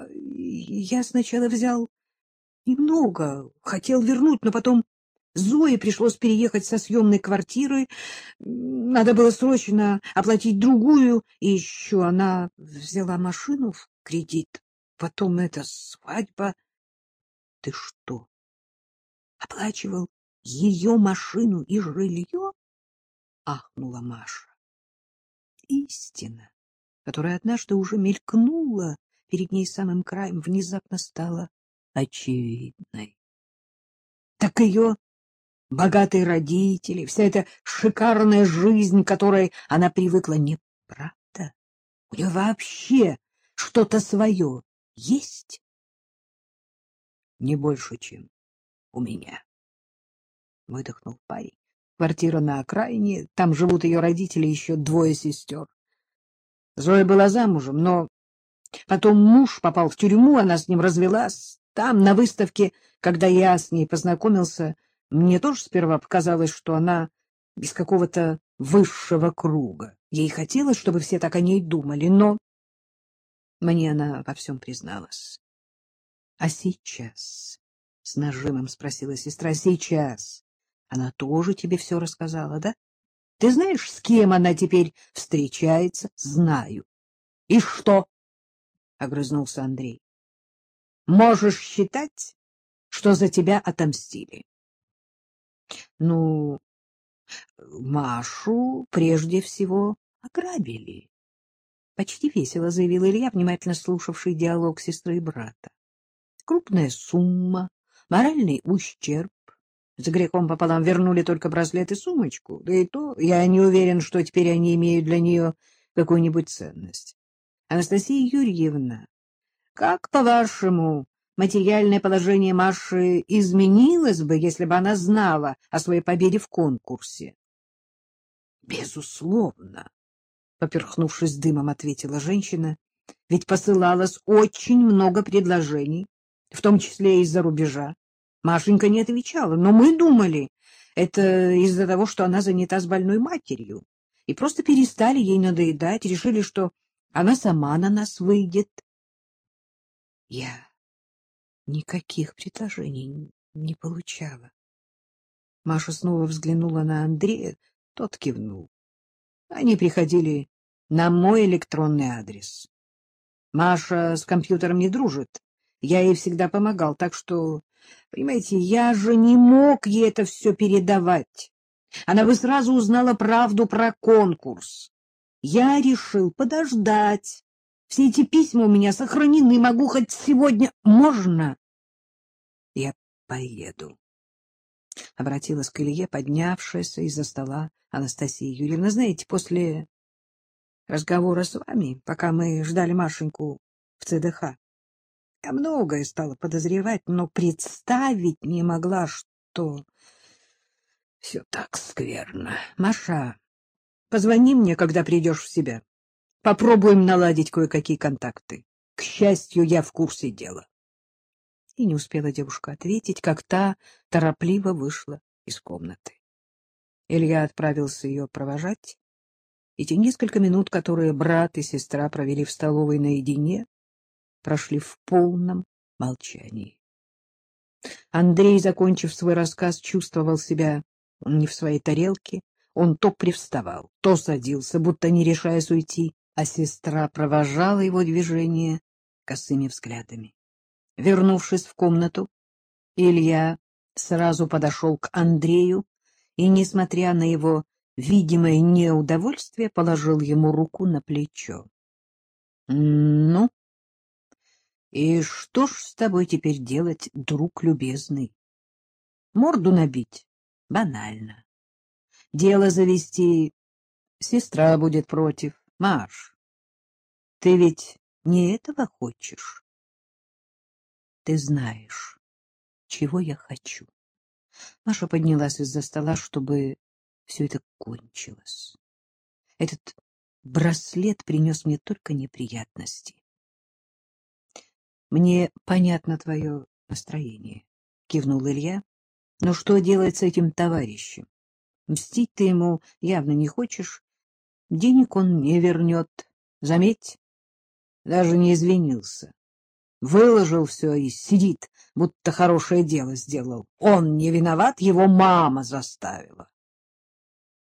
А, Я сначала взял немного, хотел вернуть, но потом Зое пришлось переехать со съемной квартиры. Надо было срочно оплатить другую, и еще она взяла машину в кредит. Потом эта свадьба. Ты что, оплачивал ее машину и жилье? Ахнула Маша. Истина, которая однажды уже мелькнула перед ней самым краем, внезапно стала очевидной. Так ее богатые родители, вся эта шикарная жизнь, к которой она привыкла, неправда. У нее вообще что-то свое есть? Не больше, чем у меня. Выдохнул парень. Квартира на окраине, там живут ее родители, еще двое сестер. Зоя была замужем, но потом муж попал в тюрьму, она с ним развелась. Там, на выставке, когда я с ней познакомился, мне тоже сперва показалось, что она из какого-то высшего круга. Ей хотелось, чтобы все так о ней думали, но мне она во всем призналась. — А сейчас? — с нажимом спросила сестра. — Сейчас. Она тоже тебе все рассказала, да? Ты знаешь, с кем она теперь встречается? — Знаю. — И что? — огрызнулся Андрей. — Можешь считать, что за тебя отомстили. Ну, Машу прежде всего ограбили. Почти весело заявил Илья, внимательно слушавший диалог сестры и брата. Крупная сумма, моральный ущерб. С грехом пополам вернули только браслет и сумочку. Да и то я не уверен, что теперь они имеют для нее какую-нибудь ценность. Анастасия Юрьевна, как, по-вашему, материальное положение Маши изменилось бы, если бы она знала о своей победе в конкурсе? — Безусловно, — поперхнувшись дымом, ответила женщина, — ведь посылалось очень много предложений, в том числе из-за рубежа. Машенька не отвечала, но мы думали, это из-за того, что она занята с больной матерью, и просто перестали ей надоедать, решили, что она сама на нас выйдет. Я никаких предложений не получала. Маша снова взглянула на Андрея, тот кивнул. Они приходили на мой электронный адрес. Маша с компьютером не дружит. Я ей всегда помогал, так что, понимаете, я же не мог ей это все передавать. Она бы сразу узнала правду про конкурс. Я решил подождать. Все эти письма у меня сохранены, могу хоть сегодня... Можно? Я поеду. Обратилась к Илье, поднявшаяся из-за стола Анастасия Юрьевна. Знаете, после разговора с вами, пока мы ждали Машеньку в ЦДХ, я многое стала подозревать, но представить не могла, что все так скверно. Маша, позвони мне, когда придешь в себя. Попробуем наладить кое-какие контакты. К счастью, я в курсе дела. И не успела девушка ответить, как та торопливо вышла из комнаты. Илья отправился ее провожать, и те несколько минут, которые брат и сестра провели в столовой наедине, прошли в полном молчании. Андрей, закончив свой рассказ, чувствовал себя не в своей тарелке. Он то привставал, то садился, будто не решаясь уйти, а сестра провожала его движение косыми взглядами. Вернувшись в комнату, Илья сразу подошел к Андрею и, несмотря на его видимое неудовольствие, положил ему руку на плечо. — Ну, и что ж с тобой теперь делать, друг любезный? Морду набить? Банально. Дело завести сестра будет против. Маш, ты ведь не этого хочешь? Ты знаешь, чего я хочу. Маша поднялась из-за стола, чтобы все это кончилось. Этот браслет принес мне только неприятности. Мне понятно твое настроение, кивнул Илья. Но что делать с этим товарищем? Мстить ты ему явно не хочешь. Денег он не вернет. Заметь, даже не извинился. Выложил все и сидит, будто хорошее дело сделал. Он не виноват, его мама заставила.